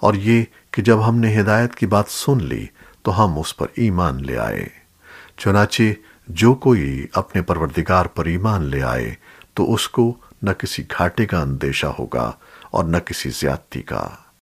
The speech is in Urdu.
اور یہ کہ جب ہم نے ہدایت کی بات سن لی تو ہم اس پر ایمان لے آئے۔ چنانچہ جو کوئی اپنے پروردگار پر ایمان لے آئے تو اس کو نہ کسی گھاٹے کا اندیشہ ہوگا اور نہ کسی زیادتی کا۔